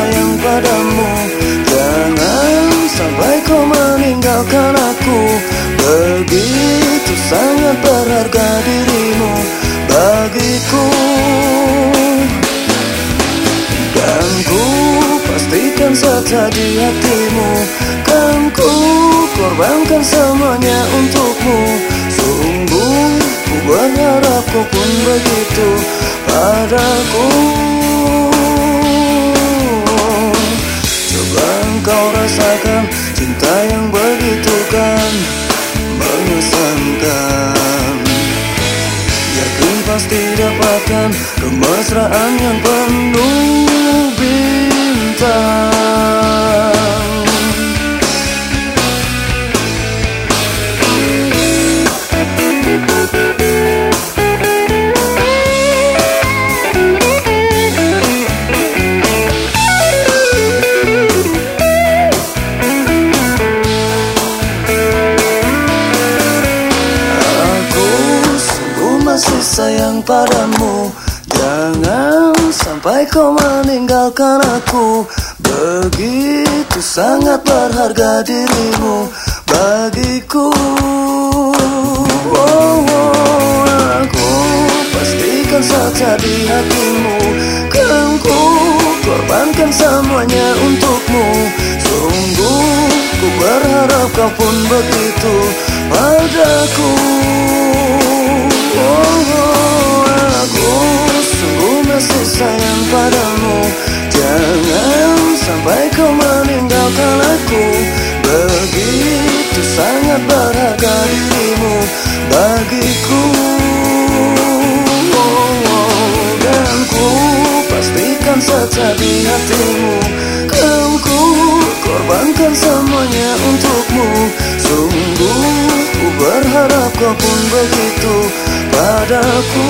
sayang padamu. Jangan sampai kau meninggalkan aku. Begitu sangat berharga dirimu bagiku. Dan ku pastikan saja di hatimu. Kan ku korbankan semuanya untukmu. Sungguh ku berharap kau pun begitu padaku kemesraan yang penuh bintang. Masih sayang padamu Jangan sampai kau meninggalkan aku. Begitu sangat berharga dirimu bagiku. Oh, oh, Aku pastikan saja di hatimu Kan ku korbankan semuanya untukmu. Sungguh ku berharap kau pun begitu padaku sampai kau meninggalkan aku. Begitu sangat berharga dirimu bagiku. Oh, oh, Dan ku pastikan saja di hatimu. Kan ku korbankan semuanya untukmu. Sungguh ku berharap kau pun begitu padaku.